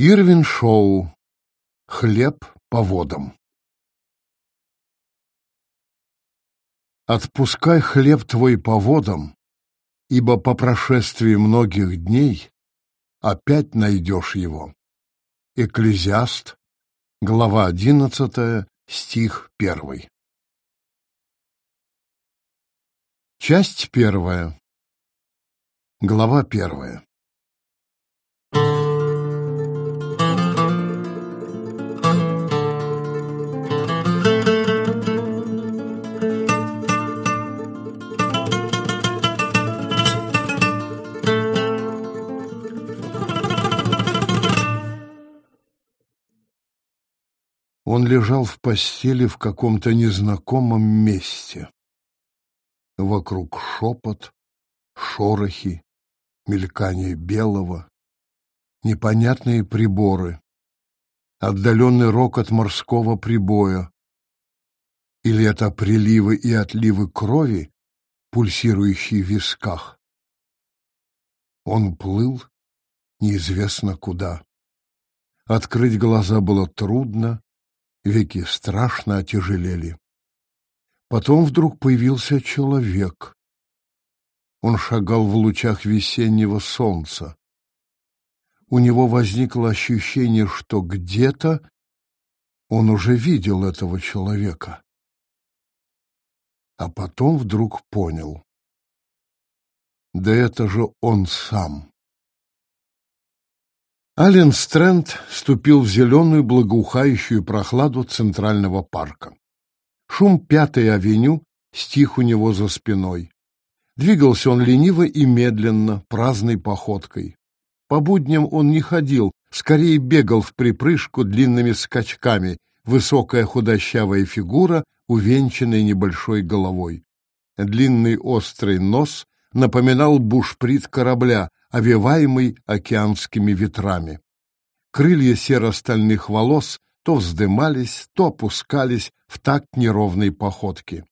Ирвин Шоу. Хлеб по водам. Отпускай хлеб твой по водам, ибо по прошествии многих дней опять найдешь его. Экклезиаст, глава одиннадцатая, стих первый. Часть первая. Глава первая. Он лежал в постели в каком-то незнакомом месте. Вокруг шепот, шорохи, мелькание белого, непонятные приборы, отдаленный рокот морского прибоя. Или это приливы и отливы крови, пульсирующие в висках? Он плыл неизвестно куда. Открыть глаза было трудно, веки страшно отяжелели. Потом вдруг появился человек. Он шагал в лучах весеннего солнца. У него возникло ощущение, что где-то он уже видел этого человека. А потом вдруг понял. Да это же он сам. Ален Стрэнд ступил в зеленую благоухающую прохладу Центрального парка. Шум Пятой авеню стих у него за спиной. Двигался он лениво и медленно, праздной походкой. По будням он не ходил, скорее бегал в припрыжку длинными скачками, высокая худощавая фигура, увенчанная небольшой головой. Длинный острый нос напоминал бушприт корабля, овиваемый океанскими ветрами. Крылья серо-стальных волос то вздымались, то опускались в такт неровной походки.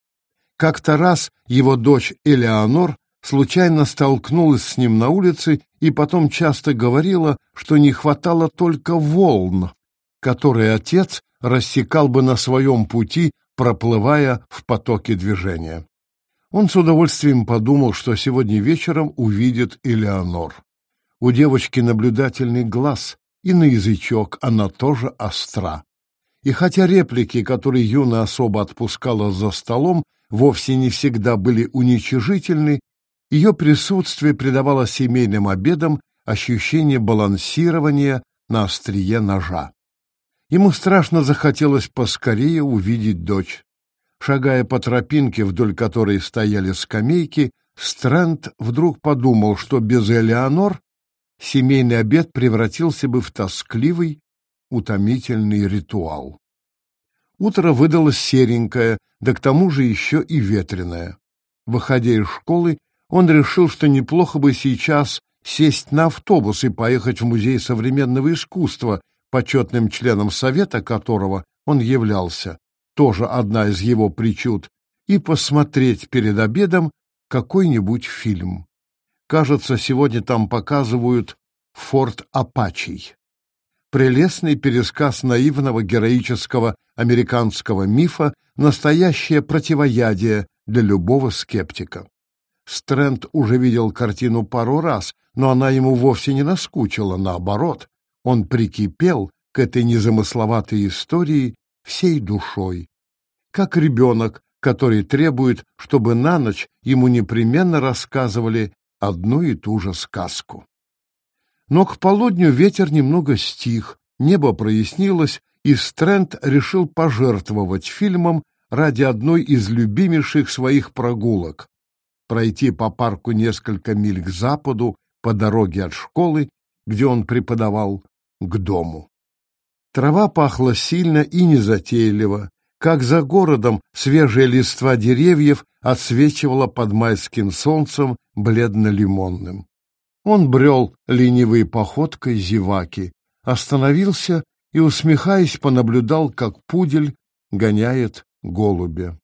Как-то раз его дочь Элеонор случайно столкнулась с ним на улице и потом часто говорила, что не хватало только волн, которые отец рассекал бы на своем пути, проплывая в потоке движения. Он с удовольствием подумал, что сегодня вечером увидит Элеонор. У девочки наблюдательный глаз, и на язычок она тоже остра. И хотя реплики, которые Юна особо отпускала за столом, вовсе не всегда были уничижительны, ее присутствие придавало семейным обедам ощущение балансирования на острие ножа. Ему страшно захотелось поскорее увидеть дочь. Шагая по тропинке, вдоль которой стояли скамейки, Стрэнд вдруг подумал, что без Элеонор семейный обед превратился бы в тоскливый, утомительный ритуал. Утро выдалось серенькое, да к тому же еще и ветреное. Выходя из школы, он решил, что неплохо бы сейчас сесть на автобус и поехать в Музей современного искусства, почетным членом совета которого он являлся, тоже одна из его причуд, и посмотреть перед обедом какой-нибудь фильм. Кажется, сегодня там показывают «Форт Апачий». Прелестный пересказ наивного героического американского мифа, настоящее противоядие для любого скептика. Стрэнд уже видел картину пару раз, но она ему вовсе не наскучила, наоборот. Он прикипел к этой незамысловатой истории всей душой. Как ребенок, который требует, чтобы на ночь ему непременно рассказывали одну и ту же сказку. Но к полудню ветер немного стих, небо прояснилось, и Стрэнд решил пожертвовать фильмом ради одной из любимейших своих прогулок — пройти по парку несколько миль к западу по дороге от школы, где он преподавал, к дому. Трава пахла сильно и незатейливо, как за городом свежая листва деревьев отсвечивала под майским солнцем бледно-лимонным. Он брел ленивой походкой зеваки, остановился и, усмехаясь, понаблюдал, как пудель гоняет голубя.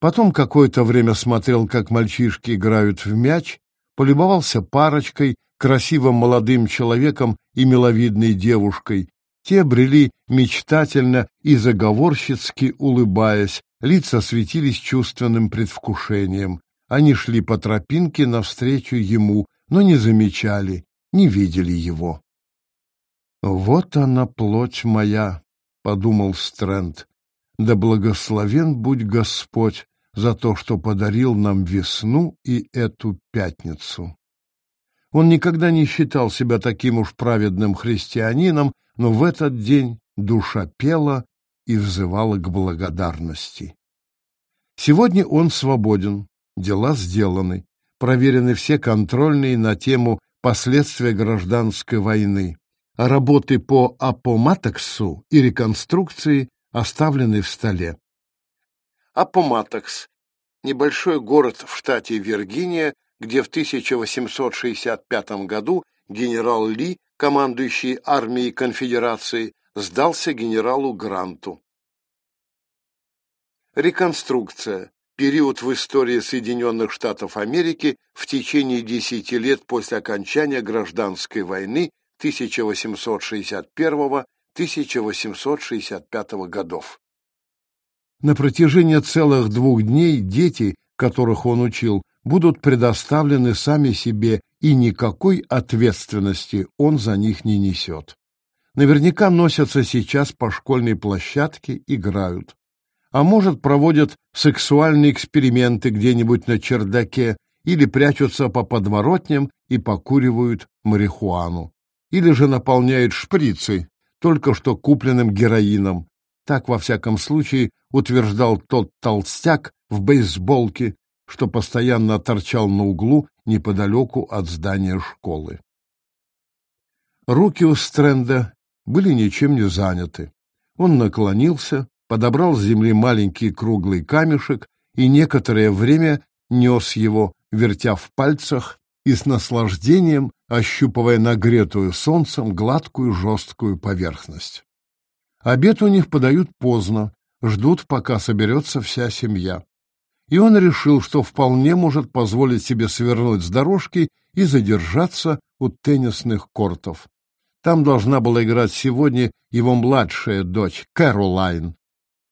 Потом какое-то время смотрел, как мальчишки играют в мяч, полюбовался парочкой, красивым молодым человеком и миловидной девушкой. Те брели мечтательно и заговорщицки улыбаясь, лица светились чувственным предвкушением. Они шли по тропинке навстречу ему, но не замечали, не видели его. «Вот она, плоть моя», — подумал Стрэнд. «Да благословен будь Господь за то, что подарил нам весну и эту пятницу». Он никогда не считал себя таким уж праведным христианином, но в этот день душа пела и взывала к благодарности. Сегодня он свободен, дела сделаны, проверены все контрольные на тему последствия гражданской войны, а работы по апоматоксу и реконструкции оставлены в столе. Апоматокс – небольшой город в штате Виргиния, где в 1865 году генерал Ли, командующий армией конфедерации, сдался генералу Гранту. Реконструкция – период в истории Соединенных Штатов Америки в течение десяти лет после окончания гражданской войны 1861-1865 годов. На протяжении целых двух дней дети, которых он учил, будут предоставлены сами себе, и никакой ответственности он за них не несет. Наверняка носятся сейчас по школьной площадке, играют. А может, проводят сексуальные эксперименты где-нибудь на чердаке или прячутся по подворотням и покуривают марихуану. Или же наполняют шприцы, только что купленным героином. Так, во всяком случае, утверждал тот толстяк в бейсболке, что постоянно торчал на углу неподалеку от здания школы. Руки у Стрэнда были ничем не заняты. Он наклонился, подобрал с земли маленький круглый камешек и некоторое время нес его, вертя в пальцах и с наслаждением ощупывая нагретую солнцем гладкую жесткую поверхность. Обед у них подают поздно, ждут, пока соберется вся семья и он решил, что вполне может позволить себе свернуть с дорожки и задержаться у теннисных кортов. Там должна была играть сегодня его младшая дочь, Кэролайн.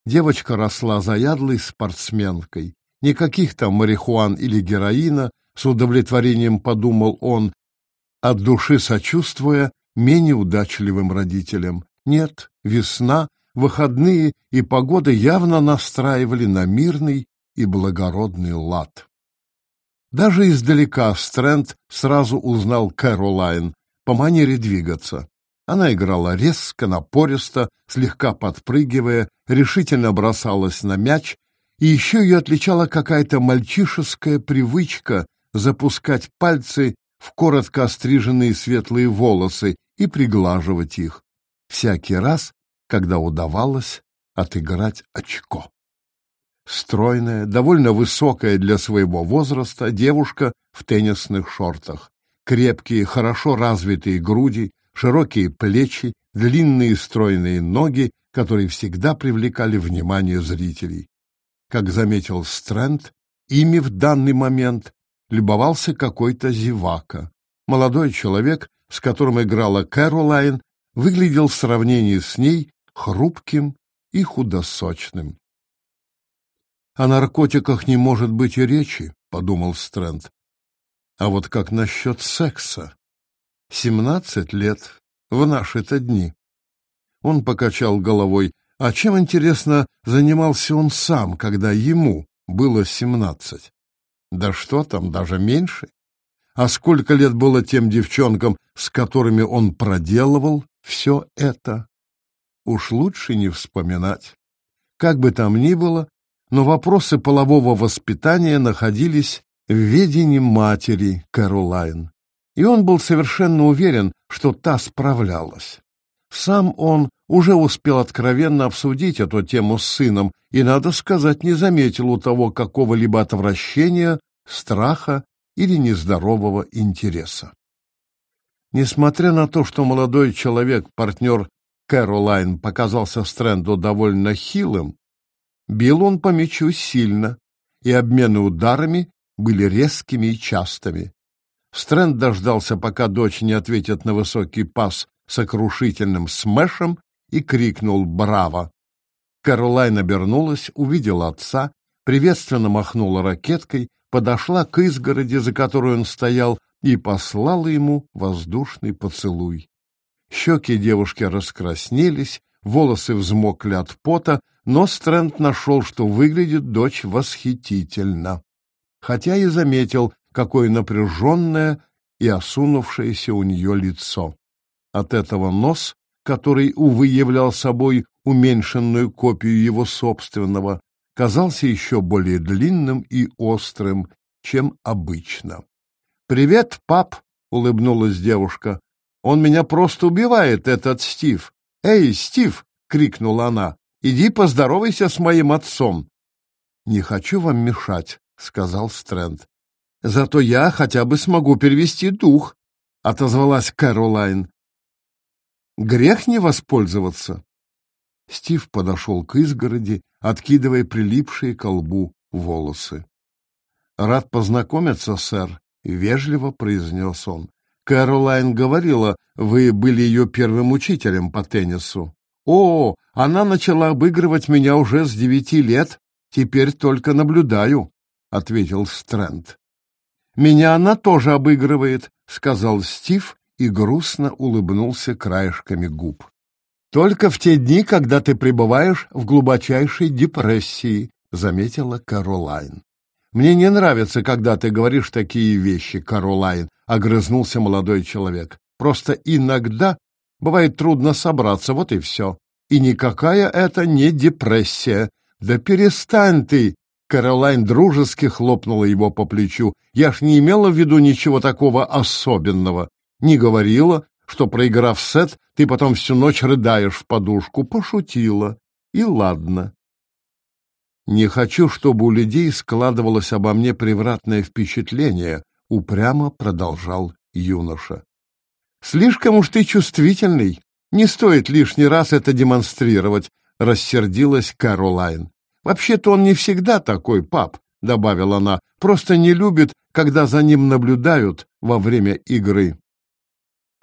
Девочка росла заядлой спортсменкой. Никаких там марихуан или героина, с удовлетворением подумал он, от души сочувствуя менее удачливым родителям. Нет, весна, выходные и погода явно настраивали на мирный и благородный лад. Даже издалека Стрэнд сразу узнал Кэролайн по манере двигаться. Она играла резко, напористо, слегка подпрыгивая, решительно бросалась на мяч, и еще ее отличала какая-то мальчишеская привычка запускать пальцы в коротко остриженные светлые волосы и приглаживать их, всякий раз, когда удавалось отыграть очко. Стройная, довольно высокая для своего возраста девушка в теннисных шортах. Крепкие, хорошо развитые груди, широкие плечи, длинные стройные ноги, которые всегда привлекали внимание зрителей. Как заметил Стрэнд, ими в данный момент любовался какой-то зевака. Молодой человек, с которым играла Кэролайн, выглядел в сравнении с ней хрупким и худосочным. О наркотиках не может быть и речи, подумал Стрэнд. А вот как насчет секса? Семнадцать лет в наши-то дни. Он покачал головой. А чем, интересно, занимался он сам, когда ему было семнадцать? Да что там, даже меньше. А сколько лет было тем девчонкам, с которыми он проделывал все это? Уж лучше не вспоминать. Как бы там ни было, но вопросы полового воспитания находились в ведении матери Кэролайн, и он был совершенно уверен, что та справлялась. Сам он уже успел откровенно обсудить эту тему с сыном и, надо сказать, не заметил у того какого-либо отвращения, страха или нездорового интереса. Несмотря на то, что молодой человек, партнер Кэролайн, показался Стрэнду довольно хилым, Бил он по мячу сильно, и обмены ударами были резкими и частыми. Стрэнд дождался, пока дочь не ответит на высокий пас сокрушительным смешем и крикнул «Браво!». Каролайн обернулась, увидела отца, приветственно махнула ракеткой, подошла к изгороди, за которой он стоял, и послала ему воздушный поцелуй. Щеки девушки раскраснелись, волосы взмокли от пота, но Стрэнд нашел, что выглядит дочь восхитительно. Хотя и заметил, какое напряженное и осунувшееся у нее лицо. От этого нос, который, увы, являл собой уменьшенную копию его собственного, казался еще более длинным и острым, чем обычно. «Привет, пап!» — улыбнулась девушка. «Он меня просто убивает, этот Стив!» «Эй, Стив!» — крикнула она. «Иди поздоровайся с моим отцом!» «Не хочу вам мешать», — сказал Стрэнд. «Зато я хотя бы смогу перевести дух», — отозвалась Кэролайн. «Грех не воспользоваться». Стив подошел к изгороди, откидывая прилипшие к лбу волосы. «Рад познакомиться, сэр», — вежливо произнес он. «Кэролайн говорила, вы были ее первым учителем по теннису». «О, она начала обыгрывать меня уже с девяти лет. Теперь только наблюдаю», — ответил Стрэнд. «Меня она тоже обыгрывает», — сказал Стив и грустно улыбнулся краешками губ. «Только в те дни, когда ты пребываешь в глубочайшей депрессии», — заметила Каролайн. «Мне не нравится, когда ты говоришь такие вещи, Каролайн», — огрызнулся молодой человек. «Просто иногда бывает трудно собраться, вот и все. И никакая это не депрессия. Да перестань ты!» Каролайн дружески хлопнула его по плечу. «Я ж не имела в виду ничего такого особенного. Не говорила, что, проиграв сет, ты потом всю ночь рыдаешь в подушку. Пошутила. И ладно. Не хочу, чтобы у людей складывалось обо мне превратное впечатление, упрямо продолжал юноша. Слишком уж ты чувствительный. Не стоит лишний раз это демонстрировать, рассердилась Каролайн. Вообще-то он не всегда такой, пап, добавила она, просто не любит, когда за ним наблюдают во время игры.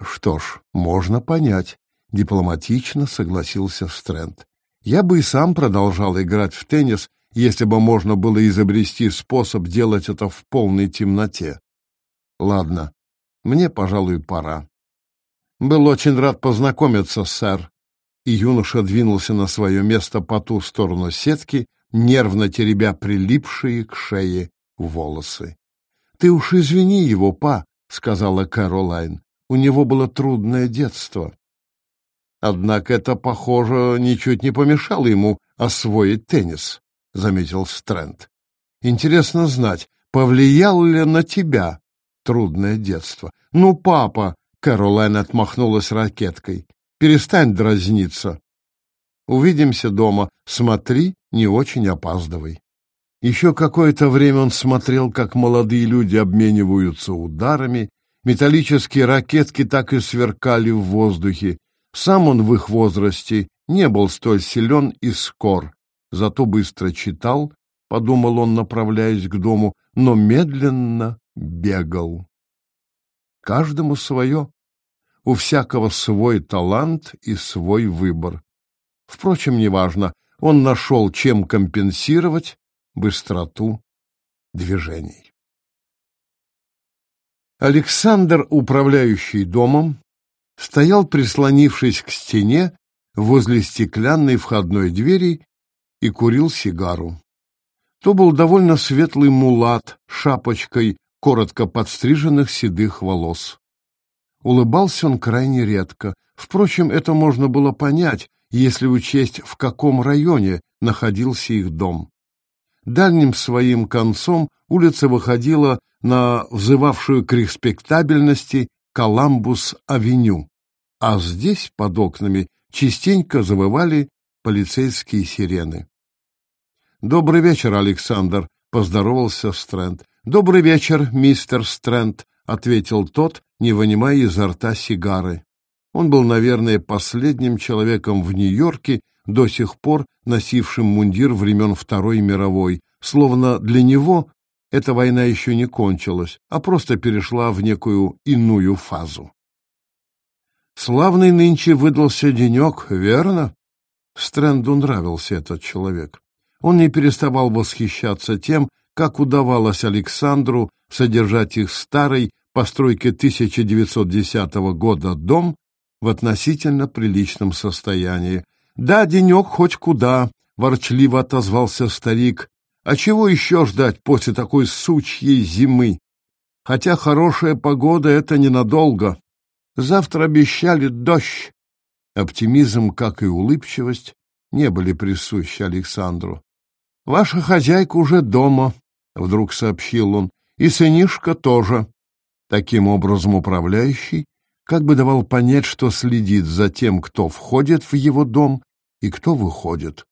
Что ж, можно понять, дипломатично согласился Стрэнд. Я бы и сам продолжал играть в теннис, если бы можно было изобрести способ делать это в полной темноте. Ладно, мне, пожалуй, пора. Был очень рад познакомиться, сэр. И юноша двинулся на свое место по ту сторону сетки, нервно теребя прилипшие к шее волосы. — Ты уж извини его, па, — сказала Кэролайн. — У него было трудное детство. Однако это, похоже, ничуть не помешало ему освоить теннис, — заметил Стрэнд. Интересно знать, повлияло ли на тебя трудное детство? Ну, папа, — Кэролайн отмахнулась ракеткой, — перестань дразниться. Увидимся дома. Смотри, не очень опаздывай. Еще какое-то время он смотрел, как молодые люди обмениваются ударами, металлические ракетки так и сверкали в воздухе, сам он в их возрасте не был столь силен и скор, зато быстро читал, подумал он, направляясь к дому, но медленно бегал. Каждому свое, у всякого свой талант и свой выбор. Впрочем, неважно, он нашел, чем компенсировать быстроту движений. Александр, управляющий домом, стоял, прислонившись к стене возле стеклянной входной двери и курил сигару. То был довольно светлый мулат шапочкой коротко подстриженных седых волос. Улыбался он крайне редко. Впрочем, это можно было понять, если учесть, в каком районе находился их дом. Дальним своим концом улица выходила на взывавшую к респектабельности Коламбус-авеню, а здесь, под окнами, частенько завывали полицейские сирены. «Добрый вечер, Александр», — поздоровался Стрэнд. «Добрый вечер, мистер Стрэнд», — ответил тот, не вынимая изо рта сигары. Он был, наверное, последним человеком в Нью-Йорке, до сих пор носившим мундир времен Второй мировой, словно для него эта война еще не кончилась, а просто перешла в некую иную фазу. Славный нынче выдался денек, верно? Стрэнду нравился этот человек. Он не переставал восхищаться тем, как удавалось Александру содержать их старый, постройки 1910 года дом в относительно приличном состоянии. «Да, денек хоть куда», — ворчливо отозвался старик. «А чего еще ждать после такой сучьей зимы? Хотя хорошая погода — это ненадолго. Завтра обещали дождь». Оптимизм, как и улыбчивость, не были присущи Александру. «Ваша хозяйка уже дома», — вдруг сообщил он, — «и сынишка тоже». Таким образом, управляющий как бы давал понять, что следит за тем, кто входит в его дом и кто выходит.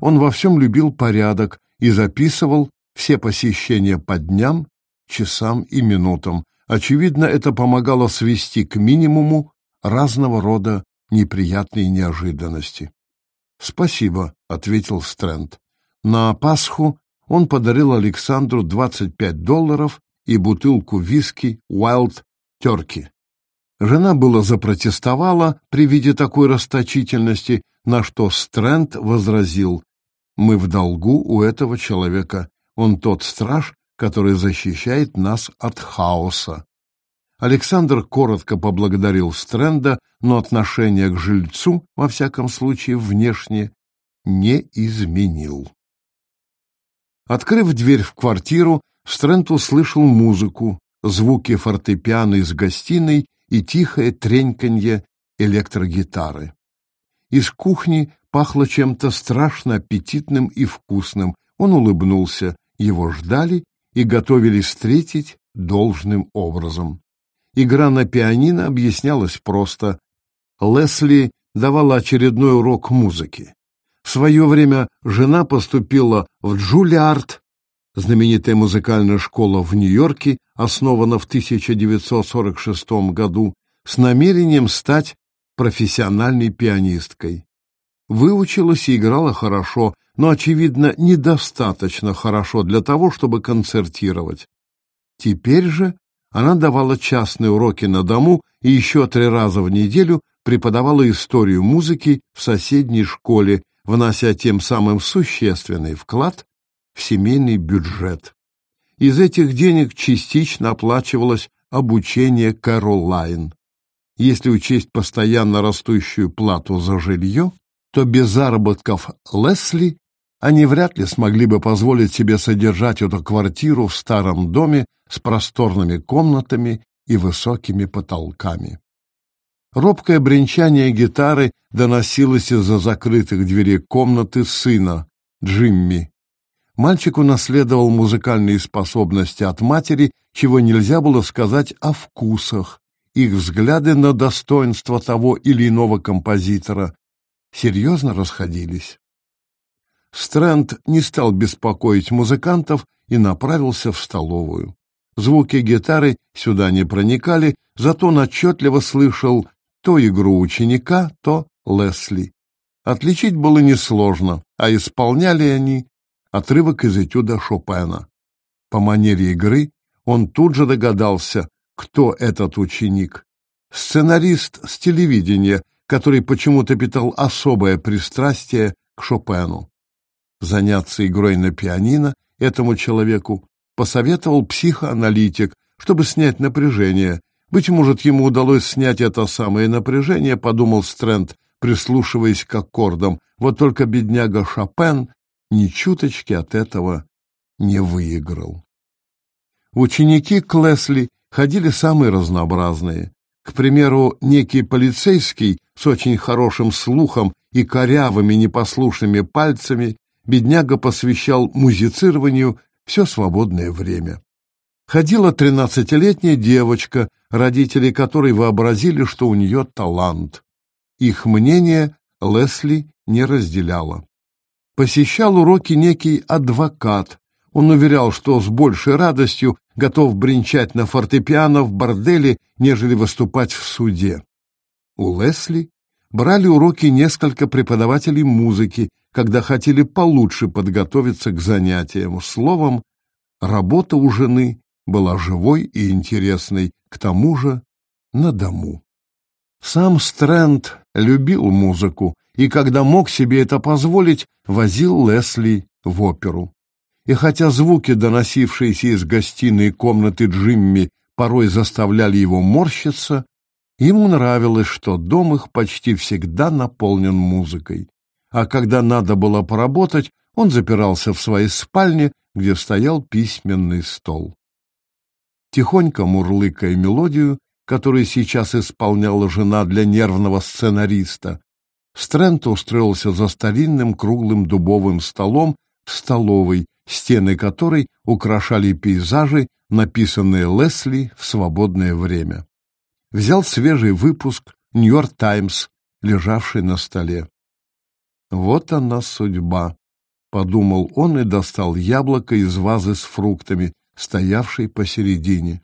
Он во всем любил порядок и записывал все посещения по дням, часам и минутам. Очевидно, это помогало свести к минимуму разного рода неприятные неожиданности. «Спасибо», — ответил Стрэнд. На Пасху он подарил Александру 25 долларов и бутылку виски Wild Turkey. Жена было запротестовала при виде такой расточительности, на что Стрэнд возразил, «Мы в долгу у этого человека. Он тот страж, который защищает нас от хаоса». Александр коротко поблагодарил Стрэнда, но отношение к жильцу, во всяком случае внешне, не изменил. Открыв дверь в квартиру, Стрэнд услышал музыку, звуки фортепиано из гостиной и тихое треньканье электрогитары. Из кухни пахло чем-то страшно аппетитным и вкусным. Он улыбнулся, его ждали и готовились встретить должным образом. Игра на пианино объяснялась просто. Лесли давала очередной урок музыки. В свое время жена поступила в Джулиард, знаменитая музыкальная школа в Нью-Йорке, основана в 1946 году, с намерением стать профессиональной пианисткой. Выучилась и играла хорошо, но, очевидно, недостаточно хорошо для того, чтобы концертировать. Теперь же она давала частные уроки на дому и еще три раза в неделю преподавала историю музыки в соседней школе, внося тем самым существенный вклад в семейный бюджет. Из этих денег частично оплачивалось обучение Кэролайн. Если учесть постоянно растущую плату за жилье, то без заработков Лесли они вряд ли смогли бы позволить себе содержать эту квартиру в старом доме с просторными комнатами и высокими потолками. Робкое бренчание гитары доносилось из-за закрытых дверей комнаты сына, Джимми. Мальчик унаследовал музыкальные способности от матери, чего нельзя было сказать о вкусах. Их взгляды на достоинство того или иного композитора серьезно расходились. Стрэнд не стал беспокоить музыкантов и направился в столовую. Звуки гитары сюда не проникали, зато он отчетливо слышал то игру ученика, то Лесли. Отличить было несложно, а исполняли они отрывок из этюда Шопена. По манере игры он тут же догадался, кто этот ученик. Сценарист с телевидения, который почему-то питал особое пристрастие к Шопену. Заняться игрой на пианино этому человеку посоветовал психоаналитик, чтобы снять напряжение, быть может, ему удалось снять это самое напряжение, подумал Стрэнд, прислушиваясь к аккордам. Вот только бедняга Шопен ни чуточки от этого не выиграл. Ученики Клесли ходили самые разнообразные. К примеру, некий полицейский с очень хорошим слухом и корявыми непослушными пальцами бедняга посвящал музицированию все свободное время. Ходила тринадцатилетняя девочка, родители которой вообразили, что у нее талант. Их мнение Лесли не разделяла. Посещал уроки некий адвокат. Он уверял, что с большей радостью готов бренчать на фортепиано в борделе, нежели выступать в суде. У Лесли брали уроки несколько преподавателей музыки, когда хотели получше подготовиться к занятиям. Словом, Работа у жены была живой и интересной, к тому же на дому. Сам Стрэнд любил музыку и, когда мог себе это позволить, возил Лесли в оперу. И хотя звуки, доносившиеся из гостиной комнаты Джимми, порой заставляли его морщиться, ему нравилось, что дом их почти всегда наполнен музыкой. А когда надо было поработать, он запирался в своей спальне, где стоял письменный стол. Тихонько мурлыкая мелодию, которую сейчас исполняла жена для нервного сценариста, Стрэнд устроился за старинным круглым дубовым столом в столовой, стены которой украшали пейзажи, написанные Лесли в свободное время. Взял свежий выпуск «Нью-Йорк Таймс», лежавший на столе. «Вот она судьба», — подумал он и достал яблоко из вазы с фруктами, стоявшей посередине.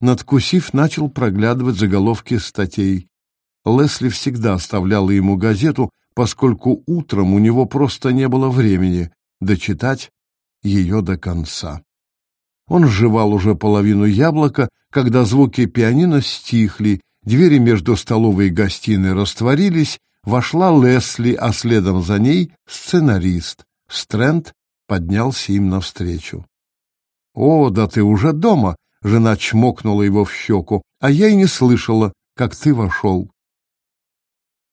Надкусив, начал проглядывать заголовки статей. Лесли всегда оставляла ему газету, поскольку утром у него просто не было времени дочитать ее до конца. Он сживал уже половину яблока, когда звуки пианино стихли, двери между столовой и гостиной растворились, вошла Лесли, а следом за ней сценарист. Стрэнд поднялся им навстречу. «О, да ты уже дома!» — жена чмокнула его в щеку. «А я и не слышала, как ты вошел».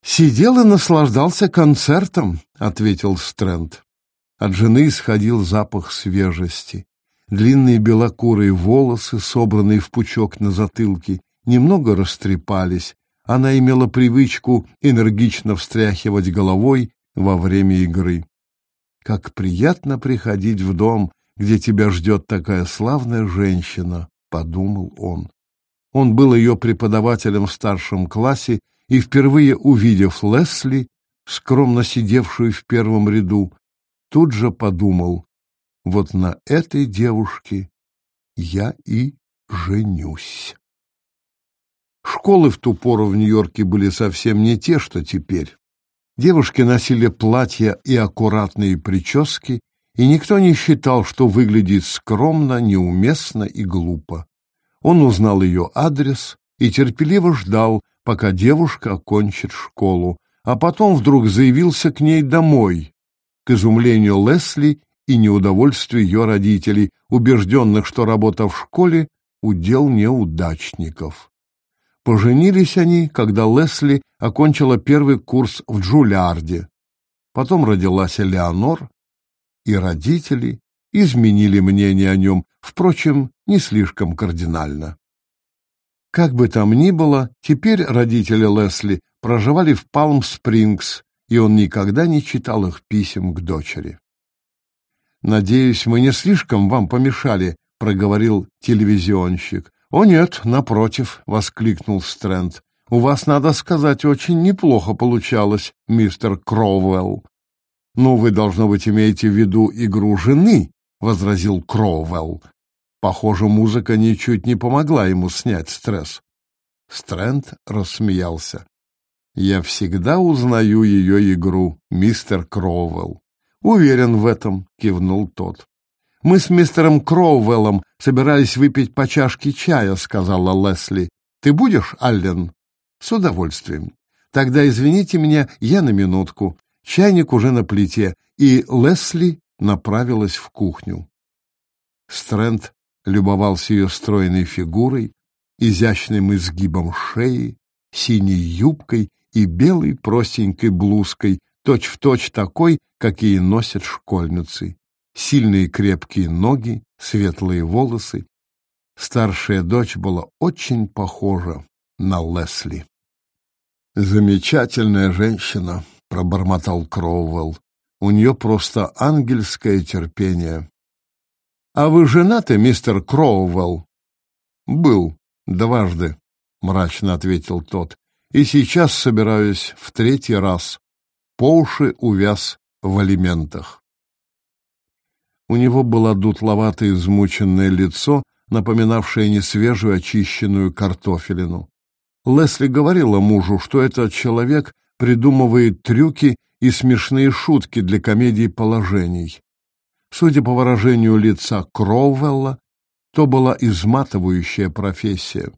«Сидел и наслаждался концертом», — ответил Стрэнд. От жены исходил запах свежести. Длинные белокурые волосы, собранные в пучок на затылке, немного растрепались. Она имела привычку энергично встряхивать головой во время игры. «Как приятно приходить в дом, где тебя ждет такая славная женщина», — подумал он. Он был ее преподавателем в старшем классе и, впервые увидев Лесли, скромно сидевшую в первом ряду, тут же подумал, вот на этой девушке я и женюсь. Школы в ту пору в Нью-Йорке были совсем не те, что теперь. Девушки носили платья и аккуратные прически, и никто не считал, что выглядит скромно, неуместно и глупо. Он узнал ее адрес и терпеливо ждал, пока девушка окончит школу, а потом вдруг заявился к ней домой, к изумлению Лесли и неудовольствию ее родителей, убежденных, что работа в школе — удел неудачников. Поженились они, когда Лесли окончила первый курс в Джулиарде. Потом родилась Элеонор, и родители изменили мнение о нем, впрочем, не слишком кардинально. Как бы там ни было, теперь родители Лесли проживали в Палм-Спрингс, и он никогда не читал их писем к дочери. «Надеюсь, мы не слишком вам помешали», — проговорил телевизионщик. «О нет, напротив», — воскликнул Стрэнд. «У вас, надо сказать, очень неплохо получалось, мистер Кроуэлл». «Ну, вы, должно быть, имеете в виду игру жены», — возразил Кроуэлл. Похоже, музыка ничуть не помогла ему снять стресс. Стрэнд рассмеялся. Я всегда узнаю ее игру, мистер Кроуэлл. Уверен в этом, кивнул тот. Мы с мистером Кроуэллом собирались выпить по чашке чая, сказала Лесли. Ты будешь, Аллен? С удовольствием. Тогда извините меня, я на минутку. Чайник уже на плите, и Лесли направилась в кухню. Стрэнд любовался ее стройной фигурой, изящным изгибом шеи, синей юбкой и белой простенькой блузкой, точь-в-точь точь такой, какие носят школьницы. Сильные крепкие ноги, светлые волосы. Старшая дочь была очень похожа на Лесли. «Замечательная женщина», — пробормотал Кроуэлл. «У нее просто ангельское терпение». «А вы женаты, мистер Кроуэлл?» «Был дважды», — мрачно ответил тот и сейчас собираюсь в третий раз. По уши увяз в алиментах. У него было дутловатое измученное лицо, напоминавшее несвежую очищенную картофелину. Лесли говорила мужу, что этот человек придумывает трюки и смешные шутки для комедий положений. Судя по выражению лица Кроуэлла, то была изматывающая профессия.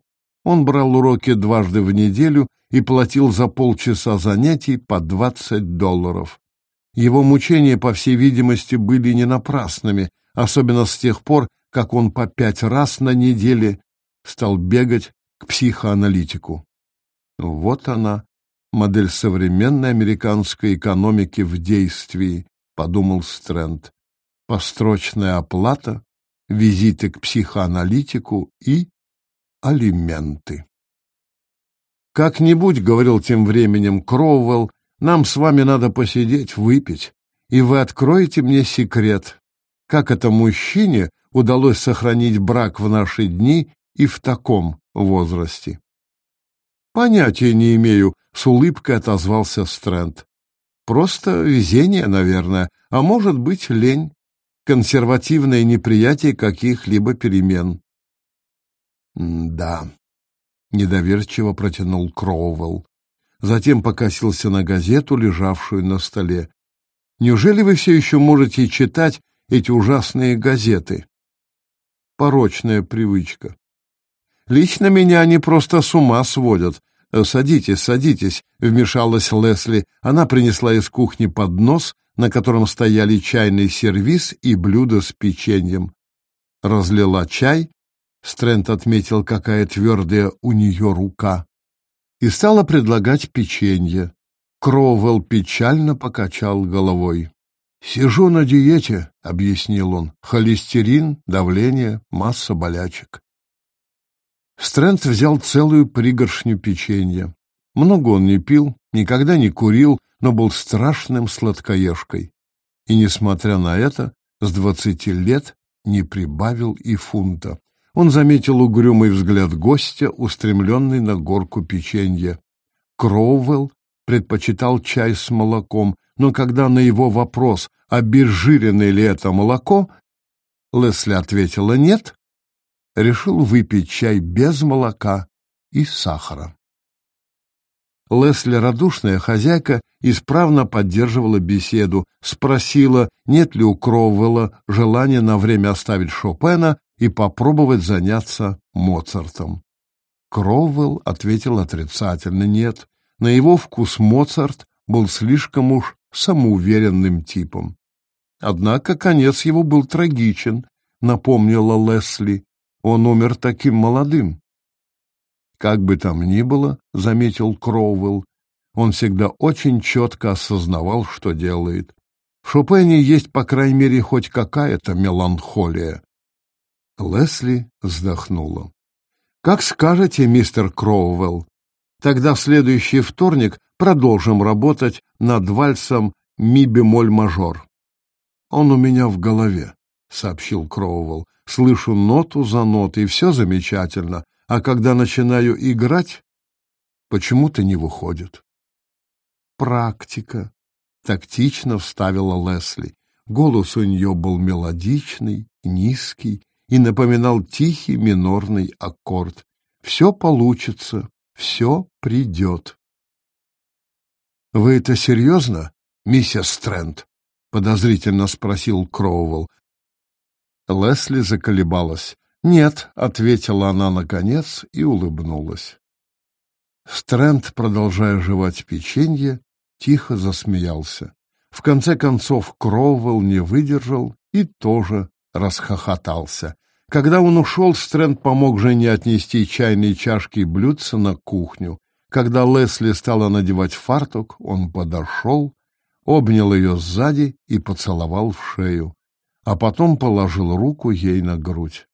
Он брал уроки дважды в неделю и платил за полчаса занятий по 20 долларов. Его мучения, по всей видимости, были не напрасными, особенно с тех пор, как он по пять раз на неделе стал бегать к психоаналитику. Вот она, модель современной американской экономики в действии, подумал Стрэнд. Построчная оплата, визиты к психоаналитику и алименты. «Как-нибудь, — говорил тем временем Кроуэлл, — нам с вами надо посидеть, выпить, и вы откроете мне секрет, как это мужчине удалось сохранить брак в наши дни и в таком возрасте. Понятия не имею, с улыбкой отозвался Стрэнд. Просто везение, наверное, а может быть, лень, консервативное неприятие каких-либо перемен. да, недоверчиво протянул Кроуэлл. Затем покосился на газету, лежавшую на столе. Неужели вы все еще можете читать эти ужасные газеты? Порочная привычка. Лично меня они просто с ума сводят. Э, садитесь, садитесь, вмешалась Лесли. Она принесла из кухни поднос, на котором стояли чайный сервиз и блюдо с печеньем. Разлила чай, Стрэнд отметил, какая твердая у нее рука, и стала предлагать печенье. Кроуэлл печально покачал головой. «Сижу на диете», — объяснил он. «Холестерин, давление, масса болячек». Стрэнд взял целую пригоршню печенья. Много он не пил, никогда не курил, но был страшным сладкоежкой. И, несмотря на это, с двадцати лет не прибавил и фунта. Он заметил угрюмый взгляд гостя, устремленный на горку печенья. Кроуэлл предпочитал чай с молоком, но когда на его вопрос, обезжиренное ли это молоко, Лесли ответила «нет», решил выпить чай без молока и сахара. Лесли, радушная хозяйка, исправно поддерживала беседу, спросила, нет ли у Кроуэлла желания на время оставить Шопена и попробовать заняться Моцартом. Кроуэлл ответил отрицательно «нет». На его вкус Моцарт был слишком уж самоуверенным типом. Однако конец его был трагичен, напомнила Лесли. Он умер таким молодым. Как бы там ни было, заметил Кроуэлл, он всегда очень четко осознавал, что делает. В Шопене есть, по крайней мере, хоть какая-то меланхолия. Лесли вздохнула. «Как скажете, мистер Кроуэлл. Тогда в следующий вторник продолжим работать над вальсом ми-бемоль-мажор». «Он у меня в голове», — сообщил Кроуэлл. «Слышу ноту за нотой, все замечательно, а когда начинаю играть, почему-то не выходит». «Практика», — тактично вставила Лесли. Голос у нее был мелодичный, низкий и напоминал тихий минорный аккорд. «Все получится, все придет». «Вы это серьезно, миссис Стрэнд?» — подозрительно спросил Кроуэлл. Лесли заколебалась. «Нет», — ответила она наконец и улыбнулась. Стрэнд, продолжая жевать печенье, тихо засмеялся. В конце концов Кроуэлл не выдержал и тоже расхохотался. Когда он ушел, Стрэнд помог жене отнести чайные чашки и блюдца на кухню. Когда Лесли стала надевать фартук, он подошел, обнял ее сзади и поцеловал в шею, а потом положил руку ей на грудь.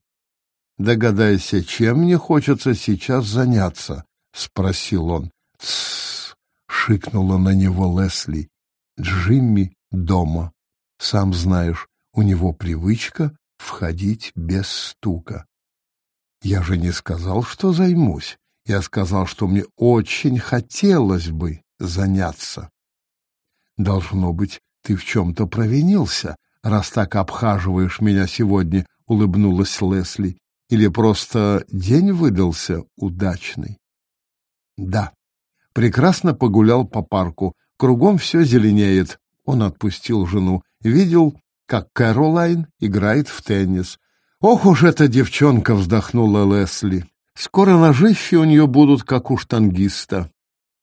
«Догадайся, чем мне хочется сейчас заняться?» — спросил он. «Тссс!» — шикнула на него Лесли. «Джимми дома. Сам знаешь, у него привычка входить без стука. Я же не сказал, что займусь. Я сказал, что мне очень хотелось бы заняться. Должно быть, ты в чем-то провинился, раз так обхаживаешь меня сегодня, улыбнулась Лесли. Или просто день выдался удачный? Да. Прекрасно погулял по парку. Кругом все зеленеет. Он отпустил жену. Видел, как Кэролайн играет в теннис. «Ох уж эта девчонка!» — вздохнула Лесли. «Скоро ножищи у нее будут, как у штангиста».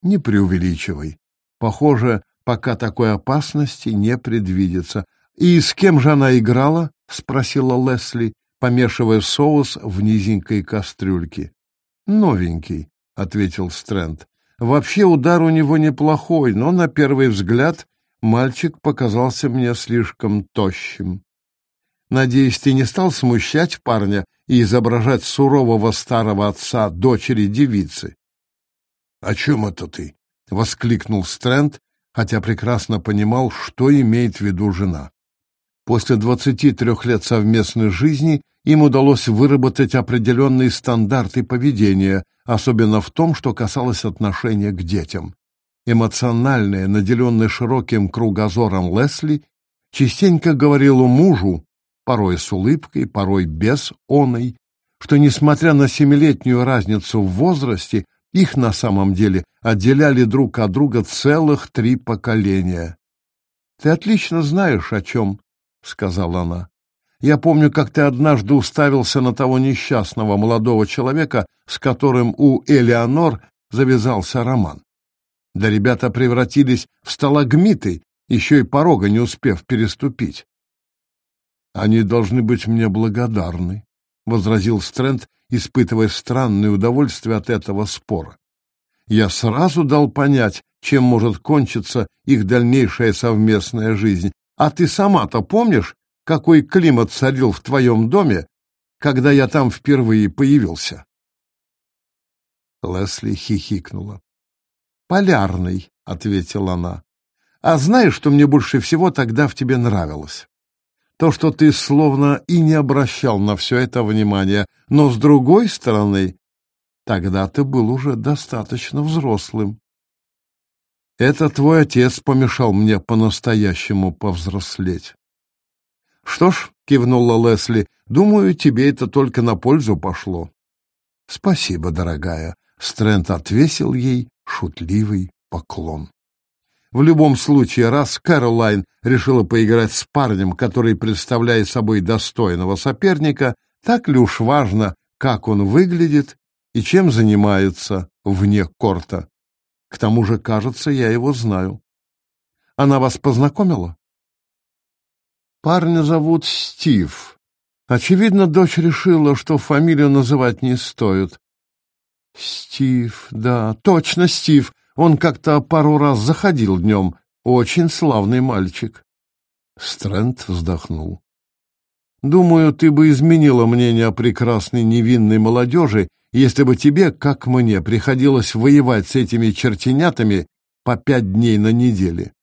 «Не преувеличивай. Похоже, пока такой опасности не предвидится. И с кем же она играла?» — спросила Лесли, помешивая соус в низенькой кастрюльке. «Новенький», — ответил Стрэнд. «Вообще удар у него неплохой, но на первый взгляд мальчик показался мне слишком тощим. Надеюсь, ты не стал смущать парня и изображать сурового старого отца дочери девицы?» «О чем это ты?» — воскликнул Стрэнд, хотя прекрасно понимал, что имеет в виду жена. После 23 лет совместной жизни им удалось выработать определенные стандарты поведения, особенно в том, что касалось отношения к детям. Эмоциональная, наделенная широким кругозором Лесли, частенько говорила мужу, порой с улыбкой, порой без оной, что, несмотря на семилетнюю разницу в возрасте, их на самом деле отделяли друг от друга целых три поколения. «Ты отлично знаешь, о чем — сказала она. «Я помню, как ты однажды уставился на того несчастного молодого человека, с которым у Элеонор завязался роман. Да ребята превратились в сталагмиты, еще и порога не успев переступить». «Они должны быть мне благодарны», — возразил Стрэнд, испытывая странное удовольствие от этого спора. «Я сразу дал понять, чем может кончиться их дальнейшая совместная жизнь, а ты сама-то помнишь, какой климат царил в твоем доме, когда я там впервые появился?» Лесли хихикнула. «Полярный», — ответила она. «А знаешь, что мне больше всего тогда в тебе нравилось? То, что ты словно и не обращал на все это внимания, но, с другой стороны, тогда ты был уже достаточно взрослым. Это твой отец помешал мне по-настоящему повзрослеть. Что ж, кивнула Лесли, думаю, тебе это только на пользу пошло. Спасибо, дорогая. Стрэнд отвесил ей шутливый поклон. В любом случае, раз Кэролайн решила поиграть с парнем, который представляет собой достойного соперника, так ли уж важно, как он выглядит и чем занимается вне корта? К тому же, кажется, я его знаю. Она вас познакомила? Парня зовут Стив. Очевидно, дочь решила, что фамилию называть не стоит. Стив, да, точно Стив. Он как-то пару раз заходил днем. Очень славный мальчик. Стрэнд вздохнул. Думаю, ты бы изменила мнение о прекрасной невинной молодежи, если бы тебе, как мне, приходилось воевать с этими чертенятами по пять дней на неделе.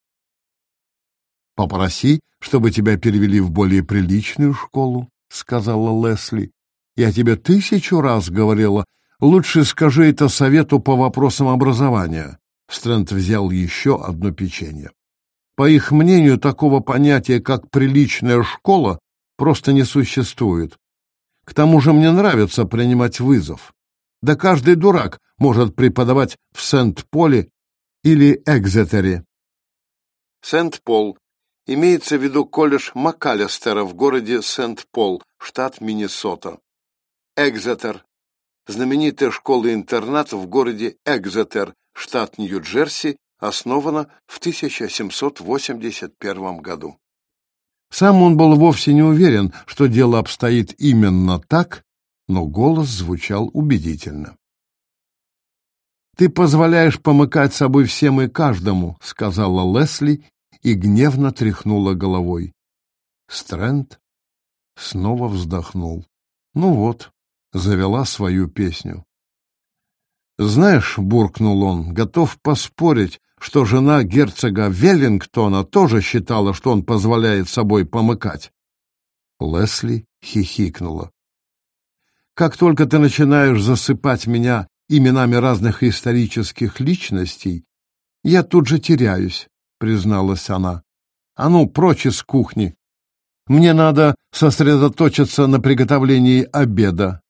Попроси, чтобы тебя перевели в более приличную школу, сказала Лесли. Я тебе тысячу раз говорила, лучше скажи это совету по вопросам образования. Стрэнд взял еще одно печенье. По их мнению, такого понятия, как приличная школа, просто не существует. К тому же мне нравится принимать вызов. Да каждый дурак может преподавать в Сент-Поле или Экзетере. Сент-Пол. Имеется в виду колледж МакАлистера в городе Сент-Пол, штат Миннесота. Экзетер. Знаменитая школа-интернат в городе Экзетер, штат Нью-Джерси, основана в 1781 году. Сам он был вовсе не уверен, что дело обстоит именно так, но голос звучал убедительно. «Ты позволяешь помыкать собой всем и каждому», — сказала Лесли и гневно тряхнула головой. Стрэнд снова вздохнул. Ну вот, завела свою песню. «Знаешь», — буркнул он, — «готов поспорить, что жена герцога Веллингтона тоже считала, что он позволяет собой помыкать». Лесли хихикнула. Как только ты начинаешь засыпать меня именами разных исторических личностей, я тут же теряюсь, призналась она. А ну, прочь из кухни. Мне надо сосредоточиться на приготовлении обеда.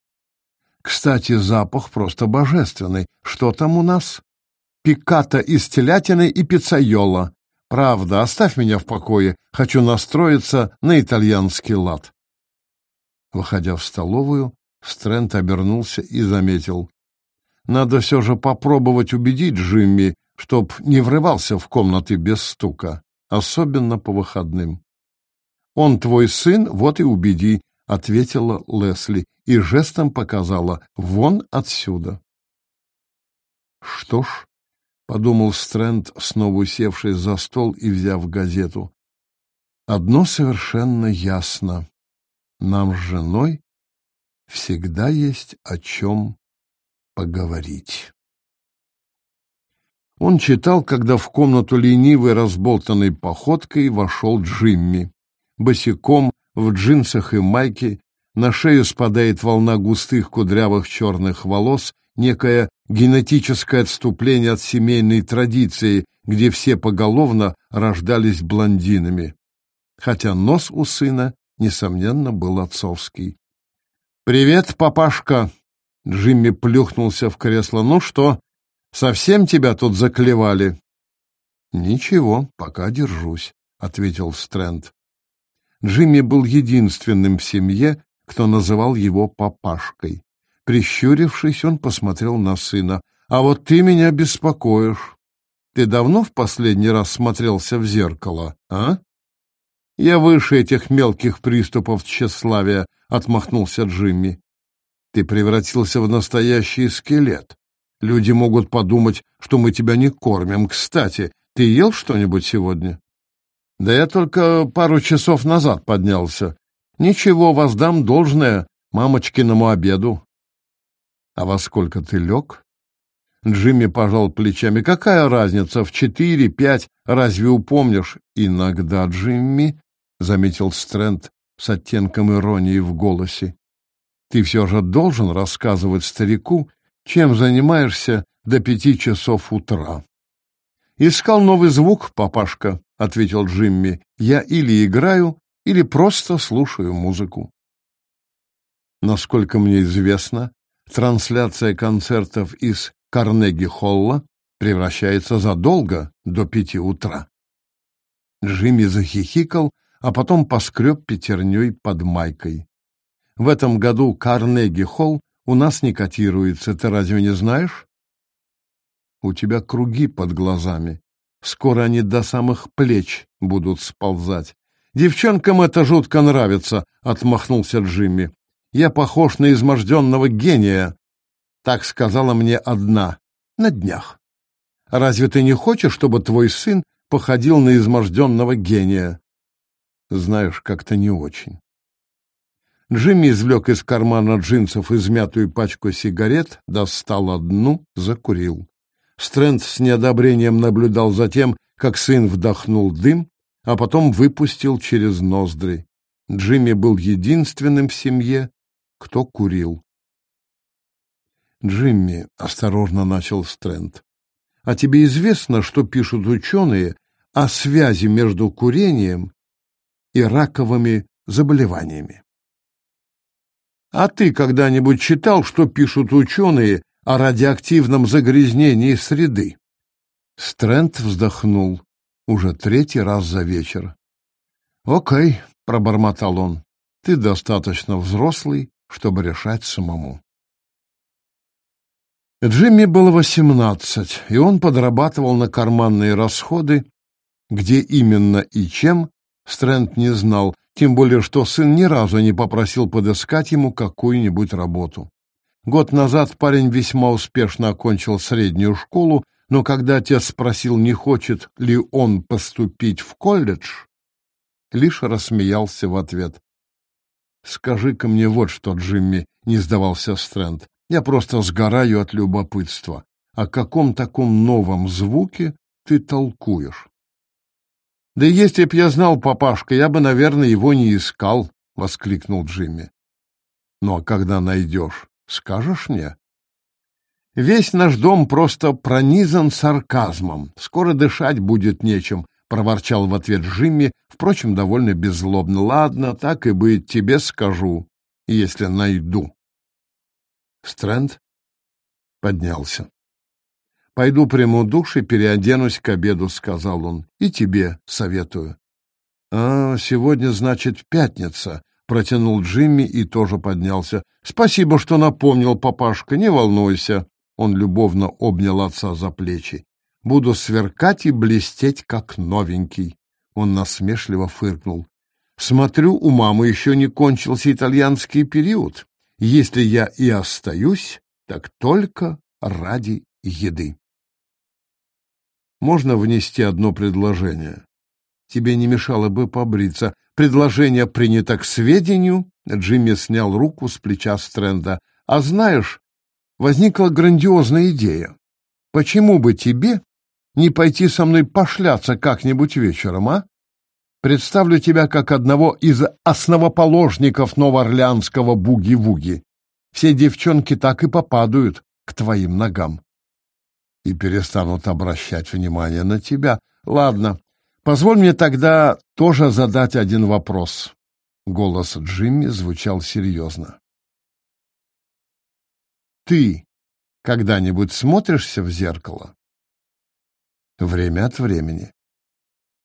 Кстати, запах просто божественный. Что там у нас? Пиката из телятины и пиццайола. Правда, оставь меня в покое. Хочу настроиться на итальянский лад. Выходя в столовую, Стрэнд обернулся и заметил. Надо все же попробовать убедить Джимми, чтоб не врывался в комнаты без стука, особенно по выходным. «Он твой сын, вот и убеди», — ответила Лесли и жестом показала «вон отсюда». «Что ж», — подумал Стрэнд, снова усевшись за стол и взяв газету, — «одно совершенно ясно. Нам с женой всегда есть о чем поговорить». Он читал, когда в комнату ленивой разболтанной походкой вошел Джимми. Босиком, в джинсах и майке, на шею спадает волна густых кудрявых черных волос, некое генетическое отступление от семейной традиции, где все поголовно рождались блондинами. Хотя нос у сына, несомненно, был отцовский. «Привет, папашка!» Джимми плюхнулся в кресло. «Ну что, Совсем тебя тут заклевали? Ничего, пока держусь, ответил Стрэнд. Джимми был единственным в семье, кто называл его папашкой. Прищурившись, он посмотрел на сына. А вот ты меня беспокоишь. Ты давно в последний раз смотрелся в зеркало, а? Я выше этих мелких приступов тщеславия, отмахнулся Джимми. Ты превратился в настоящий скелет. Люди могут подумать, что мы тебя не кормим. Кстати, ты ел что-нибудь сегодня? Да я только пару часов назад поднялся. Ничего, воздам должное мамочкиному обеду. А во сколько ты лег? Джимми пожал плечами. Какая разница, в четыре, пять, разве упомнишь? Иногда, Джимми, — заметил Стрэнд с оттенком иронии в голосе, — ты все же должен рассказывать старику, чем занимаешься до пяти часов утра? Искал новый звук, папашка, ответил Джимми. Я или играю, или просто слушаю музыку. Насколько мне известно, трансляция концертов из Карнеги-холла превращается задолго до пяти утра. Джимми захихикал, а потом поскреб пятерней под майкой. В этом году Карнеги-холл у нас не котируется, ты разве не знаешь? У тебя круги под глазами. Скоро они до самых плеч будут сползать. Девчонкам это жутко нравится, отмахнулся Джимми. Я похож на изможденного гения. Так сказала мне одна на днях. Разве ты не хочешь, чтобы твой сын походил на изможденного гения? Знаешь, как-то не очень. Джимми извлек из кармана джинсов измятую пачку сигарет, достал одну, закурил. Стрэнд с неодобрением наблюдал за тем, как сын вдохнул дым, а потом выпустил через ноздри. Джимми был единственным в семье, кто курил. «Джимми», — осторожно начал Стрэнд, — «а тебе известно, что пишут ученые о связи между курением и раковыми заболеваниями?» А ты когда-нибудь читал, что пишут ученые о радиоактивном загрязнении среды? Стрэнд вздохнул. Уже третий раз за вечер. «Окей», — пробормотал он, — «ты достаточно взрослый, чтобы решать самому». Джимми было восемнадцать, и он подрабатывал на карманные расходы, где именно и чем, Стрэнд не знал, тем более, что сын ни разу не попросил подыскать ему какую-нибудь работу. Год назад парень весьма успешно окончил среднюю школу, но когда отец спросил, не хочет ли он поступить в колледж, лишь рассмеялся в ответ. «Скажи-ка мне вот что, Джимми», — не сдавался Стрэнд. «Я просто сгораю от любопытства. О каком таком новом звуке ты толкуешь?» Да если б я знал, папашка, я бы, наверное, его не искал, — воскликнул Джимми. Ну, а когда найдешь, скажешь мне? Весь наш дом просто пронизан сарказмом. Скоро дышать будет нечем, — проворчал в ответ Джимми, впрочем, довольно беззлобно. Ладно, так и быть, тебе скажу, если найду. Стрэнд поднялся. Пойду приму душ и переоденусь к обеду, сказал он. И тебе советую. А, сегодня, значит, пятница, протянул Джимми и тоже поднялся. Спасибо, что напомнил, папашка, не волнуйся. Он любовно обнял отца за плечи. Буду сверкать и блестеть, как новенький. Он насмешливо фыркнул. Смотрю, у мамы еще не кончился итальянский период. Если я и остаюсь, так только ради еды. Можно внести одно предложение? Тебе не мешало бы побриться. Предложение принято к сведению. Джимми снял руку с плеча Стрэнда. А знаешь, возникла грандиозная идея. Почему бы тебе не пойти со мной пошляться как-нибудь вечером, а? Представлю тебя как одного из основоположников новоорлеанского буги-вуги. Все девчонки так и попадают к твоим ногам. И перестанут обращать внимание на тебя. Ладно, позволь мне тогда тоже задать один вопрос. Голос Джимми звучал серьезно. Ты когда-нибудь смотришься в зеркало? Время от времени.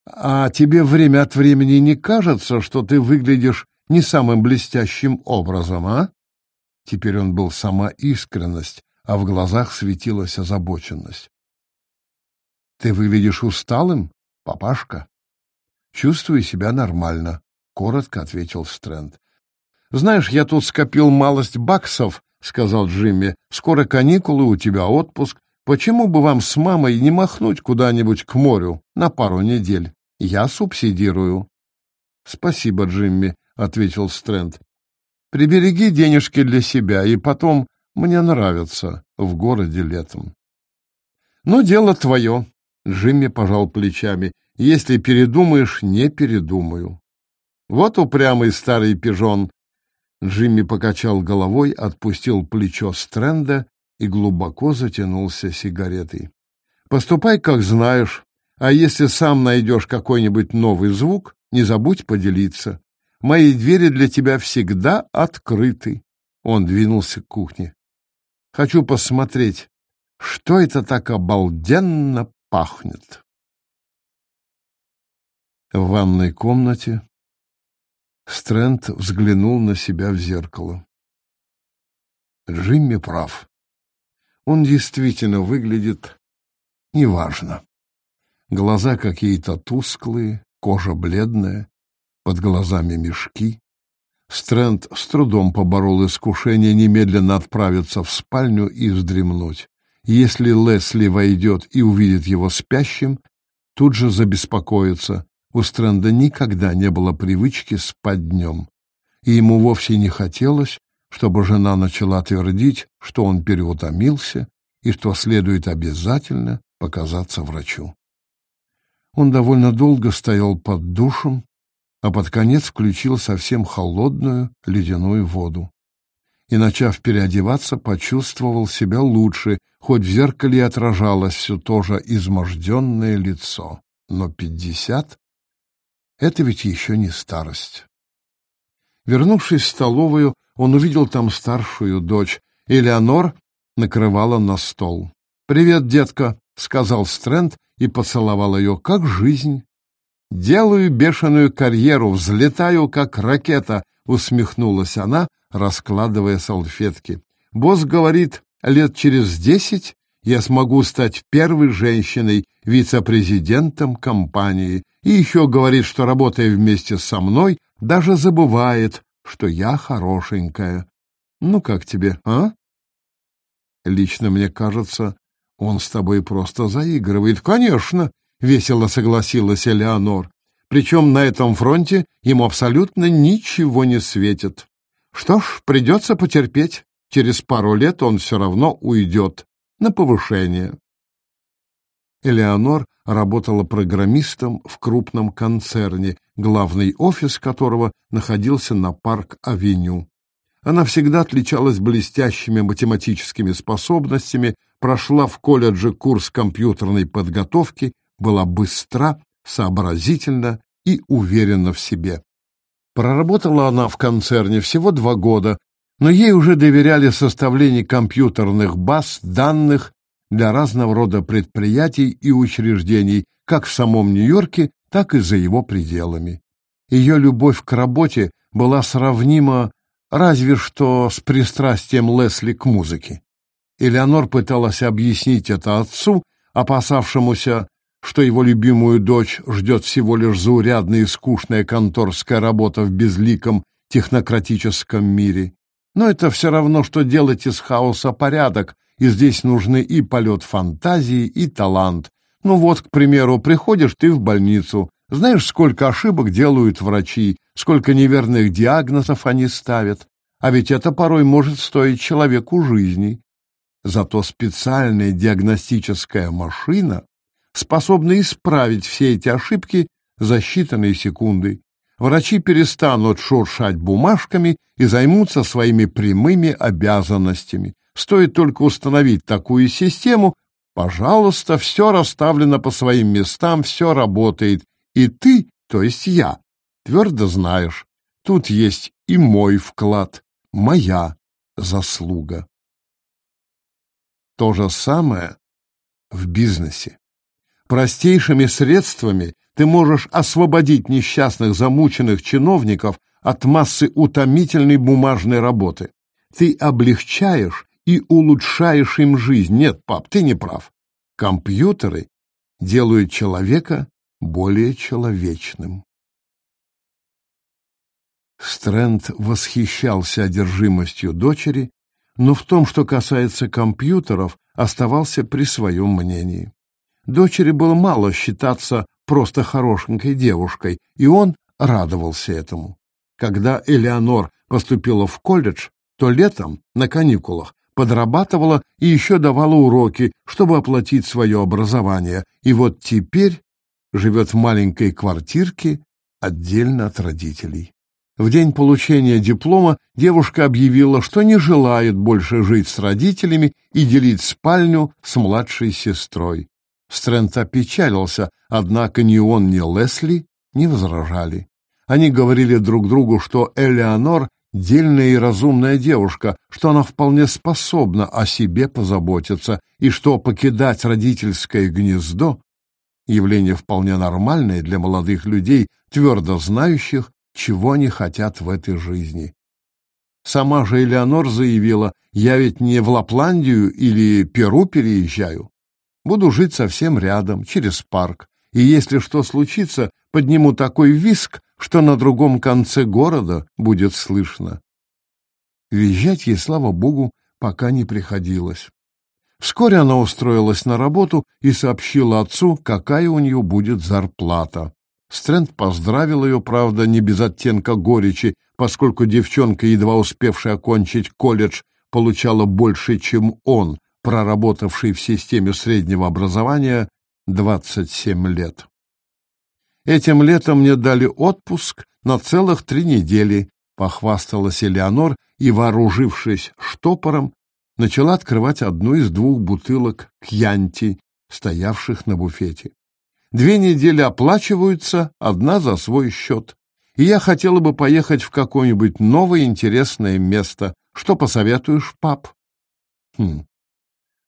А тебе время от времени не кажется, что ты выглядишь не самым блестящим образом, а? Теперь он был сама искренность, а в глазах светилась озабоченность. Ты выглядишь усталым, папашка? Чувствую себя нормально, коротко ответил Стрэнд. Знаешь, я тут скопил малость баксов, сказал Джимми. Скоро каникулы, у тебя отпуск. Почему бы вам с мамой не махнуть куда-нибудь к морю на пару недель? Я субсидирую. Спасибо, Джимми, ответил Стрэнд. Прибереги денежки для себя, и потом мне нравится в городе летом. Ну, дело твое, Джимми пожал плечами. Если передумаешь, не передумаю. Вот упрямый старый пижон. Джимми покачал головой, отпустил плечо Стрэнда и глубоко затянулся сигаретой. Поступай, как знаешь, а если сам найдешь какой-нибудь новый звук, не забудь поделиться. Мои двери для тебя всегда открыты. Он двинулся к кухне. Хочу посмотреть, что это так обалденно пахнет. В ванной комнате Стрэнд взглянул на себя в зеркало. Джимми прав. Он действительно выглядит неважно. Глаза какие-то тусклые, кожа бледная, под глазами мешки. Стрэнд с трудом поборол искушение немедленно отправиться в спальню и вздремнуть. Если Лесли войдет и увидит его спящим, тут же забеспокоится. У Стрэнда никогда не было привычки спать днем, и ему вовсе не хотелось, чтобы жена начала твердить, что он переутомился и что следует обязательно показаться врачу. Он довольно долго стоял под душем, а под конец включил совсем холодную ледяную воду. И, начав переодеваться, почувствовал себя лучше, хоть в зеркале отражалось все то же изможденное лицо. Но пятьдесят — это ведь еще не старость. Вернувшись в столовую, он увидел там старшую дочь. Элеонор накрывала на стол. «Привет, детка», — сказал Стрэнд и поцеловал ее. «Как жизнь?» «Делаю бешеную карьеру, взлетаю, как ракета», — усмехнулась она, раскладывая салфетки. «Босс говорит, лет через десять я смогу стать первой женщиной, вице-президентом компании, и еще говорит, что, работая вместе со мной, даже забывает, что я хорошенькая. Ну, как тебе, а? Лично мне кажется, он с тобой просто заигрывает. Конечно, весело согласилась Элеонор. Причем на этом фронте ему абсолютно ничего не светит. Что ж, придется потерпеть. Через пару лет он все равно уйдет на повышение. Элеонор работала программистом в крупном концерне, главный офис которого находился на Парк-авеню. Она всегда отличалась блестящими математическими способностями, прошла в колледже курс компьютерной подготовки, была быстра, сообразительна и уверена в себе. Проработала она в концерне всего два года, но ей уже доверяли составление компьютерных баз данных для разного рода предприятий и учреждений, как в самом Нью-Йорке, так и за его пределами. Ее любовь к работе была сравнима разве что с пристрастием Лесли к музыке. Элеонор пыталась объяснить это отцу, опасавшемуся, что его любимую дочь ждет всего лишь заурядная и скучная конторская работа в безликом технократическом мире. Но это все равно, что делать из хаоса порядок, и здесь нужны и полет фантазии, и талант. Ну вот, к примеру, приходишь ты в больницу, знаешь, сколько ошибок делают врачи, сколько неверных диагнозов они ставят, а ведь это порой может стоить человеку жизни. Зато специальная диагностическая машина способна исправить все эти ошибки за считанные секунды. Врачи перестанут шуршать бумажками и займутся своими прямыми обязанностями. Стоит только установить такую систему, пожалуйста, все расставлено по своим местам, все работает. И ты, то есть я, твердо знаешь, тут есть и мой вклад, моя заслуга. То же самое в бизнесе. Простейшими средствами ты можешь освободить несчастных замученных чиновников от массы утомительной бумажной работы. Ты облегчаешь и улучшаешь им жизнь. Нет, пап, ты не прав. Компьютеры делают человека более человечным. Стрэнд восхищался одержимостью дочери, но в том, что касается компьютеров, оставался при своем мнении. Дочери было мало считаться просто хорошенькой девушкой, и он радовался этому. Когда Элеонор поступила в колледж, то летом, на каникулах, подрабатывала и еще давала уроки, чтобы оплатить свое образование, и вот теперь живет в маленькой квартирке отдельно от родителей. В день получения диплома девушка объявила, что не желает больше жить с родителями и делить спальню с младшей сестрой. Стрэнд опечалился, однако ни он, ни Лесли не возражали. Они говорили друг другу, что Элеонор — дельная и разумная девушка, что она вполне способна о себе позаботиться, и что покидать родительское гнездо — явление вполне нормальное для молодых людей, твердо знающих, чего они хотят в этой жизни. Сама же Элеонор заявила, я ведь не в Лапландию или Перу переезжаю. Буду жить совсем рядом, через парк, и если что случится, подниму такой виск, что на другом конце города будет слышно. Визжать ей, слава богу, пока не приходилось. Вскоре она устроилась на работу и сообщила отцу, какая у нее будет зарплата. Стрэнд поздравил ее, правда, не без оттенка горечи, поскольку девчонка, едва успевшая окончить колледж, получала больше, чем он, проработавший в системе среднего образования 27 лет. Этим летом мне дали отпуск на целых три недели, похвасталась Элеонор и, вооружившись штопором, начала открывать одну из двух бутылок кьянти, стоявших на буфете. Две недели оплачиваются, одна за свой счет. И я хотела бы поехать в какое-нибудь новое интересное место. Что посоветуешь, пап? Хм.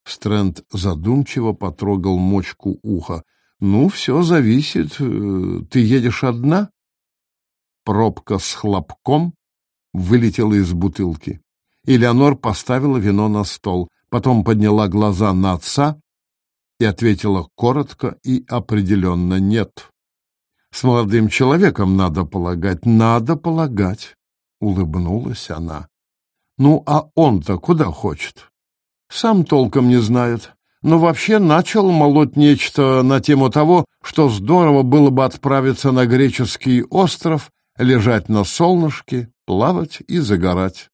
Стрэнд задумчиво потрогал мочку уха. Ну, все зависит. Э, ты едешь одна? Пробка с хлопком вылетела из бутылки. Элеонор поставила вино на стол, потом подняла глаза на отца и ответила коротко и определенно «нет». «С молодым человеком надо полагать, надо полагать», — улыбнулась она. «Ну, а он-то куда хочет?» «Сам толком не знает, но вообще начал молоть нечто на тему того, что здорово было бы отправиться на греческий остров, лежать на солнышке, плавать и загорать».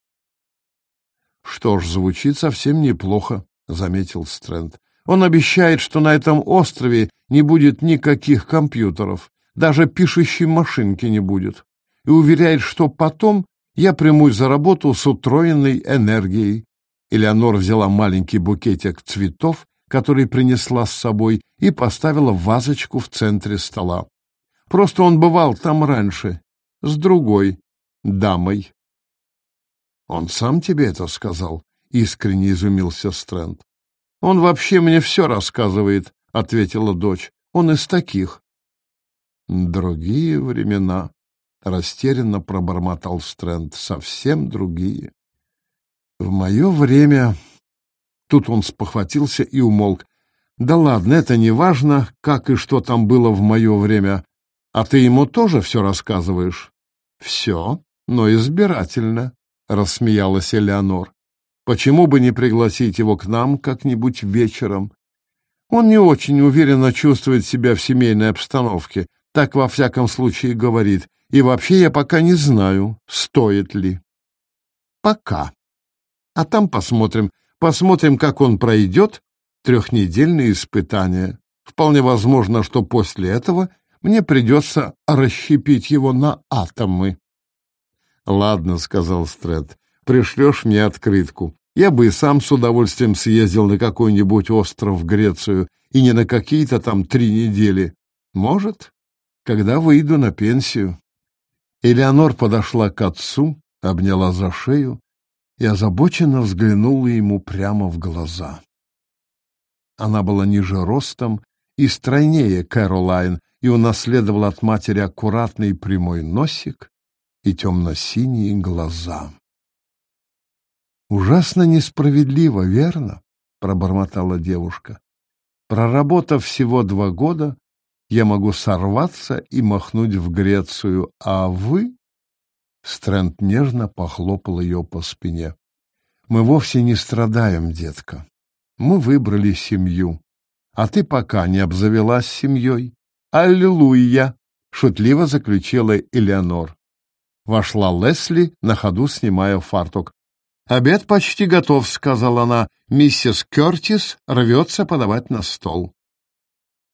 «Что ж, звучит совсем неплохо», — заметил Стрэнд. Он обещает, что на этом острове не будет никаких компьютеров, даже пишущей машинки не будет, и уверяет, что потом я примусь за работу с утроенной энергией. Элеонор взяла маленький букетик цветов, который принесла с собой, и поставила вазочку в центре стола. Просто он бывал там раньше, с другой дамой. — Он сам тебе это сказал? — искренне изумился Стрэнд. Он вообще мне все рассказывает, — ответила дочь. Он из таких. Другие времена, — растерянно пробормотал Стрэнд, — совсем другие. В мое время... Тут он спохватился и умолк. Да ладно, это не важно, как и что там было в мое время. А ты ему тоже все рассказываешь? Все, но избирательно, — рассмеялась Элеонор. Почему бы не пригласить его к нам как-нибудь вечером? Он не очень уверенно чувствует себя в семейной обстановке, так во всяком случае говорит. И вообще я пока не знаю, стоит ли. Пока. А там посмотрим. Посмотрим, как он пройдет трехнедельные испытания. Вполне возможно, что после этого мне придется расщепить его на атомы. «Ладно», — сказал Стред, — «пришлешь мне открытку. Я бы и сам с удовольствием съездил на какой-нибудь остров в Грецию, и не на какие-то там три недели. Может, когда выйду на пенсию». Элеонор подошла к отцу, обняла за шею и озабоченно взглянула ему прямо в глаза. Она была ниже ростом и стройнее Кэролайн и унаследовала от матери аккуратный прямой носик и темно-синие глаза. «Ужасно несправедливо, верно?» — пробормотала девушка. «Проработав всего два года, я могу сорваться и махнуть в Грецию, а вы...» Стрэнд нежно похлопал ее по спине. «Мы вовсе не страдаем, детка. Мы выбрали семью. А ты пока не обзавелась семьей. Аллилуйя!» — шутливо заключила Элеонор. Вошла Лесли, на ходу снимая фартук. «Обед почти готов», — сказала она. «Миссис Кертис рвется подавать на стол».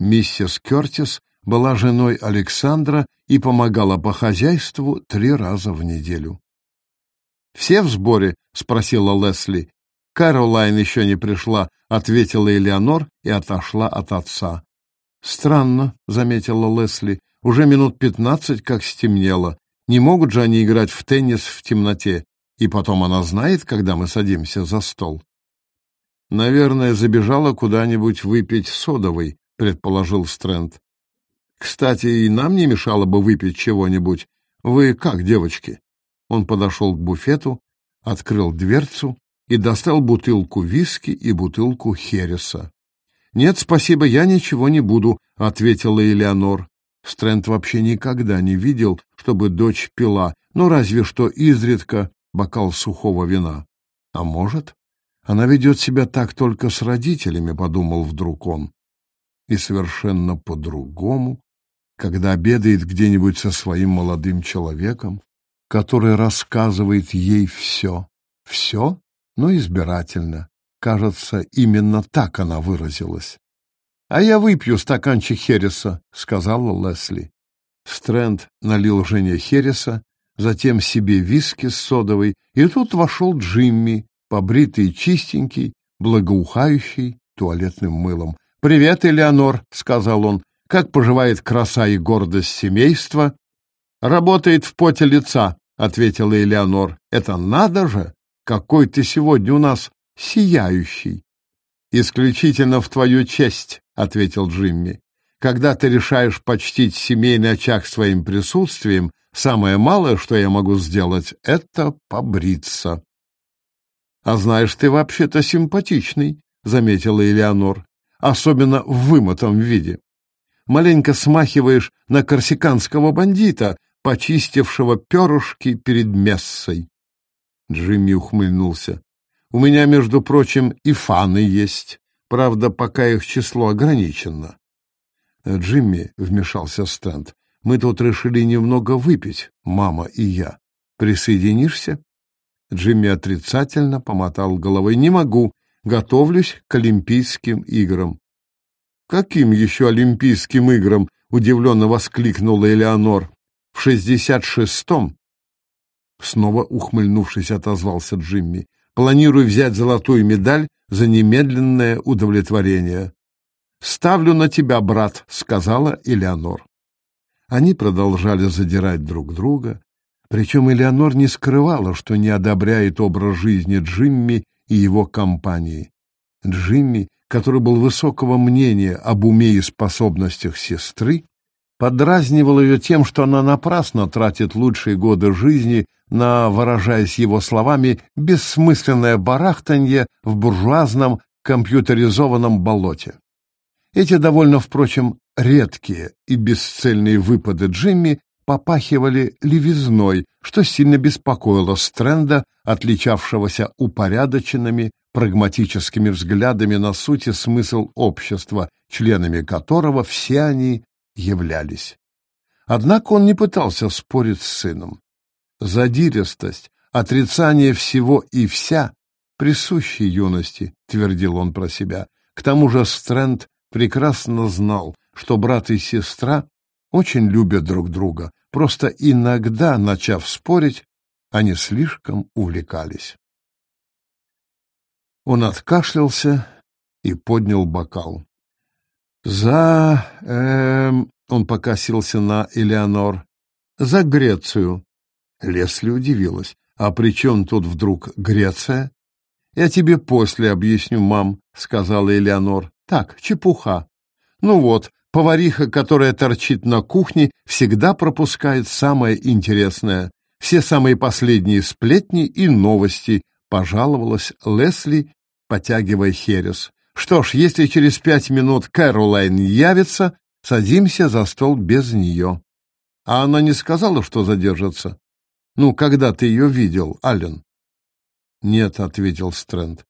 Миссис Кертис была женой Александра и помогала по хозяйству три раза в неделю. «Все в сборе?» — спросила Лесли. «Кэролайн еще не пришла», — ответила Элеонор и отошла от отца. «Странно», — заметила Лесли, — «уже минут пятнадцать, как стемнело. Не могут же они играть в теннис в темноте, и потом она знает, когда мы садимся за стол». «Наверное, забежала куда-нибудь выпить содовой», — предположил Стрэнд. «Кстати, и нам не мешало бы выпить чего-нибудь. Вы как, девочки?» Он подошел к буфету, открыл дверцу и достал бутылку виски и бутылку хереса. «Нет, спасибо, я ничего не буду», — ответила Элеонор. Стрэнд вообще никогда не видел, чтобы дочь пила, ну разве что изредка бокал сухого вина. А может, она ведет себя так только с родителями, подумал вдруг он. И совершенно по-другому, когда обедает где-нибудь со своим молодым человеком, который рассказывает ей все. Все но избирательно. Кажется, именно так она выразилась. «А я выпью стаканчик Хереса», — сказала Лесли. Стрэнд налил жене Хереса, затем себе виски с содовой, и тут вошел Джимми, побритый чистенький, благоухающий туалетным мылом. «Привет, Элеонор», — сказал он. «Как поживает краса и гордость семейства?» «Работает в поте лица», — ответила Элеонор. «Это надо же! Какой ты сегодня у нас сияющий. Исключительно в твою честь, ответил Джимми. Когда ты решаешь почтить семейный очаг своим присутствием, самое малое, что я могу сделать, это побриться. А знаешь, ты вообще-то симпатичный, заметила Элеонор, особенно в вымытом виде. Маленько смахиваешь на корсиканского бандита, почистившего перышки перед мессой. Джимми ухмыльнулся. У меня, между прочим, и фаны есть. Правда, пока их число ограничено. Джимми, — вмешался Стрэнд, — мы тут решили немного выпить, мама и я. Присоединишься? Джимми отрицательно помотал головой. Не могу. Готовлюсь к Олимпийским играм. Каким еще Олимпийским играм? Удивленно воскликнула Элеонор. В шестьдесят шестом Снова ухмыльнувшись, отозвался Джимми. Планирую взять золотую медаль за немедленное удовлетворение. «Ставлю на тебя, брат», — сказала Элеонор. Они продолжали задирать друг друга, причем Элеонор не скрывала, что не одобряет образ жизни Джимми и его компании. Джимми который был высокого мнения об уме и способностях сестры, подразнивал ее тем, что она напрасно тратит лучшие годы жизни на, выражаясь его словами, бессмысленное барахтанье в буржуазном компьютеризованном болоте. Эти довольно, впрочем, редкие и бесцельные выпады Джимми попахивали левизной, что сильно беспокоило Стрэнда, отличавшегося упорядоченными, прагматическими взглядами на суть и смысл общества, членами которого все они являлись. Однако он не пытался спорить с сыном. Задиристость, отрицание всего и вся присущи юности, твердил он про себя. К тому же Стрэнд прекрасно знал, что брат и сестра очень любят друг друга, просто иногда, начав спорить, они слишком увлекались. Он откашлялся и поднял бокал. «За... эм...» — он покосился на Элеонор. «За Грецию». Лесли удивилась. «А при чем тут вдруг Греция?» «Я тебе после объясню, мам», — сказала Элеонор. «Так, чепуха. Ну вот, Повариха, которая торчит на кухне, всегда пропускает самое интересное. Все самые последние сплетни и новости, пожаловалась Лесли, потягивая херес. Что ж, если через пять минут Кэролайн явится, садимся за стол без нее. А она не сказала, что задержится? Ну, когда ты ее видел, Аллен? Нет, ответил Стрэнд.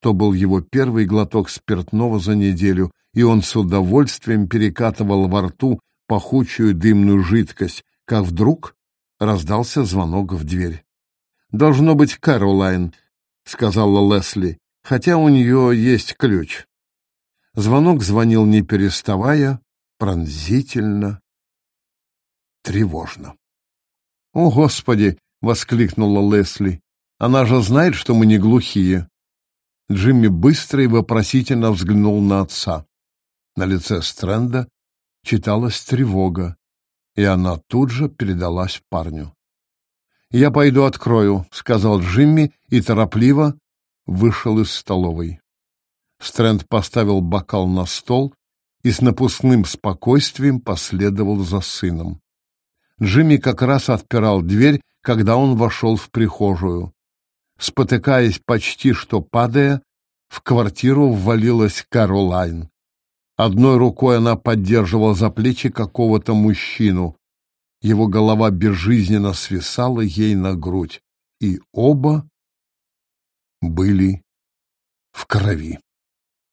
То был его первый глоток спиртного за неделю, и он с удовольствием перекатывал во рту пахучую дымную жидкость, как вдруг раздался звонок в дверь. «Должно быть Кэролайн», — сказала Лесли, хотя у нее есть ключ. Звонок звонил не переставая, пронзительно, тревожно. «О, Господи!» — воскликнула Лесли. «Она же знает, что мы не глухие». Джимми быстро и вопросительно взглянул на отца. На лице Стрэнда читалась тревога, и она тут же передалась парню. «Я пойду открою», — сказал Джимми и торопливо вышел из столовой. Стрэнд поставил бокал на стол и с напускным спокойствием последовал за сыном. Джимми как раз отпирал дверь, когда он вошел в прихожую. Спотыкаясь почти что падая, в квартиру ввалилась Каролайн. Одной рукой она поддерживала за плечи какого-то мужчину. Его голова безжизненно свисала ей на грудь, и оба были в крови.